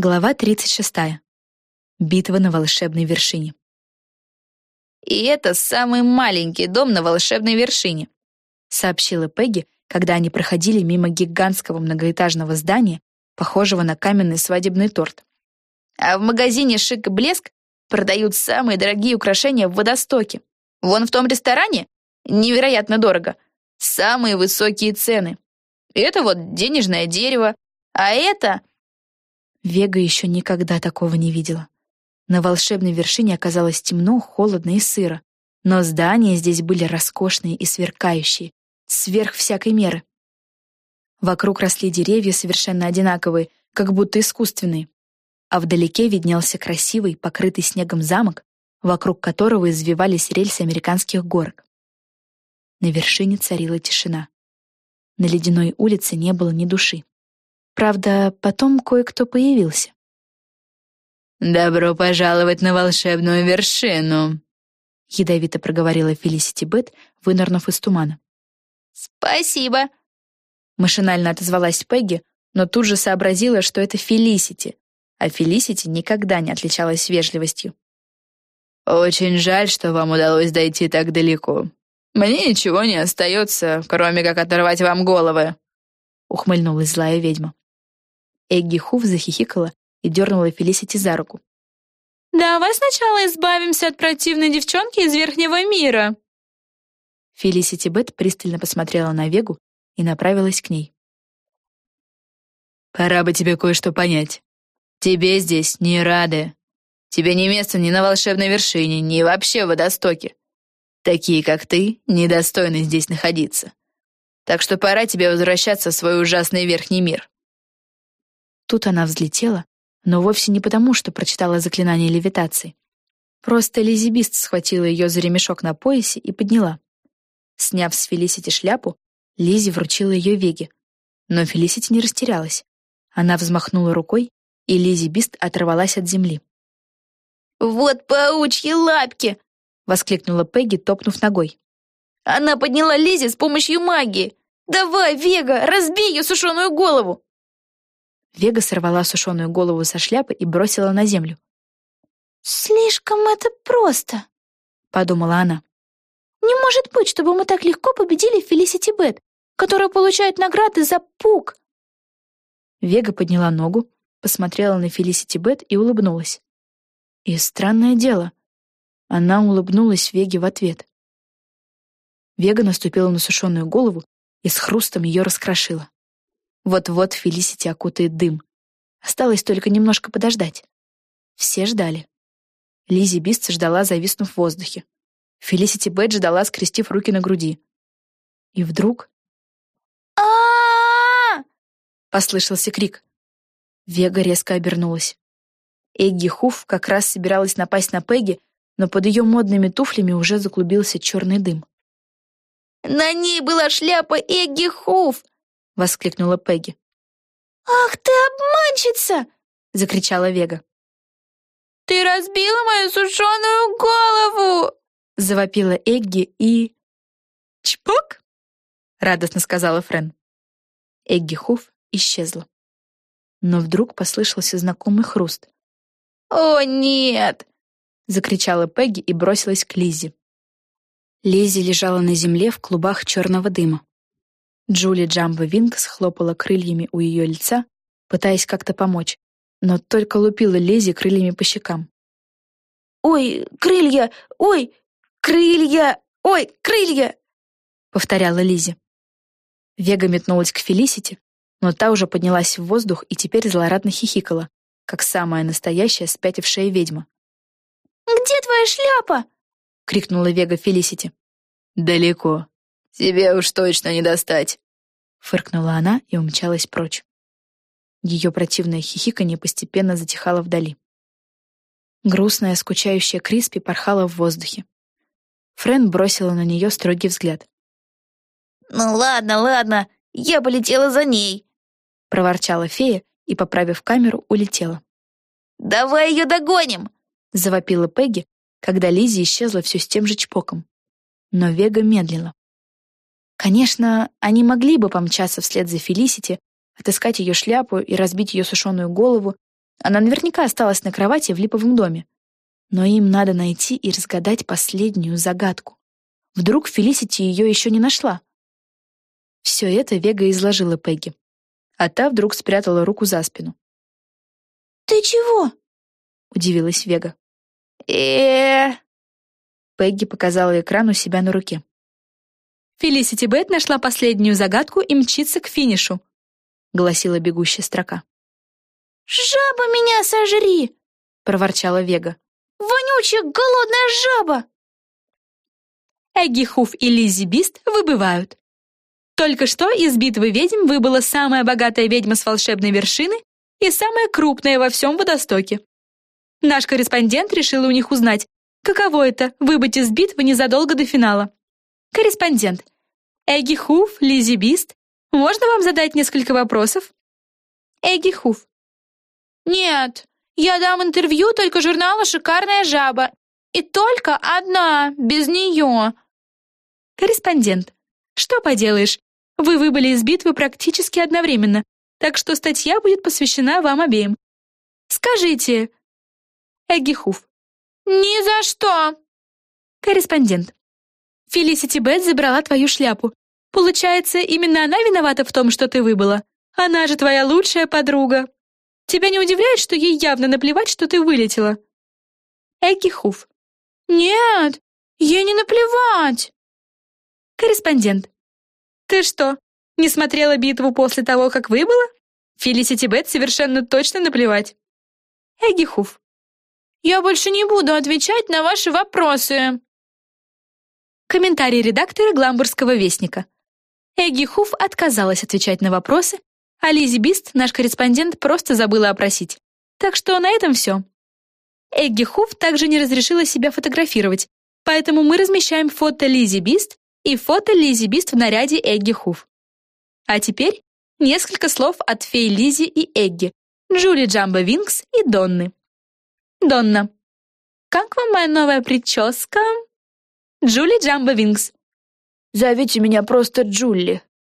Глава 36. Битва на волшебной вершине. «И это самый маленький дом на волшебной вершине», сообщила Пегги, когда они проходили мимо гигантского многоэтажного здания, похожего на каменный свадебный торт. «А в магазине «Шик и блеск» продают самые дорогие украшения в водостоке. Вон в том ресторане невероятно дорого. Самые высокие цены. Это вот денежное дерево, а это Вега еще никогда такого не видела. На волшебной вершине оказалось темно, холодно и сыро, но здания здесь были роскошные и сверкающие, сверх всякой меры. Вокруг росли деревья совершенно одинаковые, как будто искусственные, а вдалеке виднелся красивый, покрытый снегом замок, вокруг которого извивались рельсы американских горок. На вершине царила тишина. На ледяной улице не было ни души. Правда, потом кое-кто появился. «Добро пожаловать на волшебную вершину», — ядовито проговорила Фелисити Бет, вынырнув из тумана. «Спасибо», — машинально отозвалась Пегги, но тут же сообразила, что это Фелисити, а Фелисити никогда не отличалась вежливостью. «Очень жаль, что вам удалось дойти так далеко. Мне ничего не остается, кроме как оторвать вам головы», — ухмыльнулась злая ведьма. Эгги Хуф захихикала и дернула Фелисити за руку. «Давай сначала избавимся от противной девчонки из Верхнего мира!» Фелисити Бет пристально посмотрела на Вегу и направилась к ней. «Пора бы тебе кое-что понять. Тебе здесь не рады. Тебе не место ни на волшебной вершине, ни вообще в водостоке. Такие, как ты, недостойны здесь находиться. Так что пора тебе возвращаться в свой ужасный верхний мир. Тут она взлетела, но вовсе не потому, что прочитала заклинание левитации. Просто Лизибист схватила ее за ремешок на поясе и подняла. Сняв с Фелисити шляпу, Лизи вручила ее Веге. Но Фелисити не растерялась. Она взмахнула рукой, и Лизи Бист оторвалась от земли. «Вот паучьи лапки!» — воскликнула Пегги, топнув ногой. «Она подняла Лизи с помощью магии! Давай, Вега, разбей ее сушеную голову!» Вега сорвала сушеную голову со шляпы и бросила на землю. «Слишком это просто», — подумала она. «Не может быть, чтобы мы так легко победили Фелисити Бет, которая получает награды за пук». Вега подняла ногу, посмотрела на Фелисити Бет и улыбнулась. И странное дело, она улыбнулась Веге в ответ. Вега наступила на сушеную голову и с хрустом ее раскрошила. Вот-вот Фелисити окутает дым. Осталось только немножко подождать. Все ждали. Лизи Бист ждала, зависнув в воздухе. Фелисити Бэт ждала, скрестив руки на груди. И вдруг... а Послышался крик. Вега резко обернулась. Эгги Хуф как раз собиралась напасть на Пегги, но под ее модными туфлями уже заклубился черный дым. «На ней была шляпа Эгги Хуф!» Воскликнула Пегги. «Ах ты обманщица!» — закричала Вега. «Ты разбила мою сушеную голову!» — завопила Эгги и... «Чпок!» — радостно сказала Френ. Эгги Хуф исчезла. Но вдруг послышался знакомый хруст. «О, нет!» — закричала Пегги и бросилась к Лизе. Лизи лежала на земле в клубах черного дыма. Джули Джамбо Винкс хлопала крыльями у ее лица, пытаясь как-то помочь, но только лупила Лизи крыльями по щекам. «Ой, крылья! Ой, крылья! Ой, крылья!» — повторяла Лизи. Вега метнулась к Фелисити, но та уже поднялась в воздух и теперь злорадно хихикала, как самая настоящая спятившая ведьма. «Где твоя шляпа?» — крикнула Вега Фелисити. «Далеко», «Тебе уж точно не достать!» Фыркнула она и умчалась прочь. Ее противное хихиканье постепенно затихало вдали. Грустная, скучающая Криспи порхала в воздухе. Френ бросила на нее строгий взгляд. «Ну ладно, ладно, я полетела за ней», — проворчала фея и, поправив камеру, улетела. «Давай ее догоним!» — завопила Пегги, когда Лизи исчезла все с тем же чпоком. Но Вега медлила. Конечно, они могли бы помчаться вслед за Фелисити, отыскать ее шляпу и разбить ее сушеную голову, Она наверняка осталась на кровати в липовом доме. Но им надо найти и разгадать последнюю загадку. Вдруг Фелисити ее еще не нашла. Все это Вега изложила Пегги. А та вдруг спрятала руку за спину. «Ты чего?» — удивилась Вега. э Пегги показала экран у себя на руке. Фелисити Бет нашла последнюю загадку и мчится к финишу, гласила бегущая строка. «Жаба меня сожри!» — проворчала Вега. «Вонючая голодная жаба!» Эгги Хуф и Лиззи Бист выбывают. Только что из битвы ведьм выбыла самая богатая ведьма с волшебной вершины и самая крупная во всем водостоке. Наш корреспондент решил у них узнать, каково это — выбыть из битвы незадолго до финала. Корреспондент. Эгги Хуф, Лиззи Бист, можно вам задать несколько вопросов? Эгги Хуф. Нет, я дам интервью только журналу «Шикарная жаба». И только одна, без нее. Корреспондент. Что поделаешь, вы выбыли из битвы практически одновременно, так что статья будет посвящена вам обеим. Скажите, Эгги Хуф. Ни за что. Корреспондент. Фелисити Бет забрала твою шляпу. Получается, именно она виновата в том, что ты выбыла. Она же твоя лучшая подруга. Тебя не удивляет, что ей явно наплевать, что ты вылетела? Эгги Хуф. Нет, ей не наплевать. Корреспондент. Ты что, не смотрела битву после того, как выбыла? Фелисити Бет совершенно точно наплевать. Эгги Хуф. Я больше не буду отвечать на ваши вопросы. Комментарий редактора Гламбургского вестника. Эгги Хуф отказалась отвечать на вопросы, а Лизи Бист, наш корреспондент, просто забыла опросить. Так что на этом все. Эгги Хуф также не разрешила себя фотографировать, поэтому мы размещаем фото Лизи Бист и фото Лизи Бист в наряде Эгги Хуф. А теперь несколько слов от фей Лизи и Эгги, Джули Джамбо Винкс и Донны. Донна. Как вам моя новая прическа? Джули Джамбо Винкс. «Зовите меня просто Джулли»,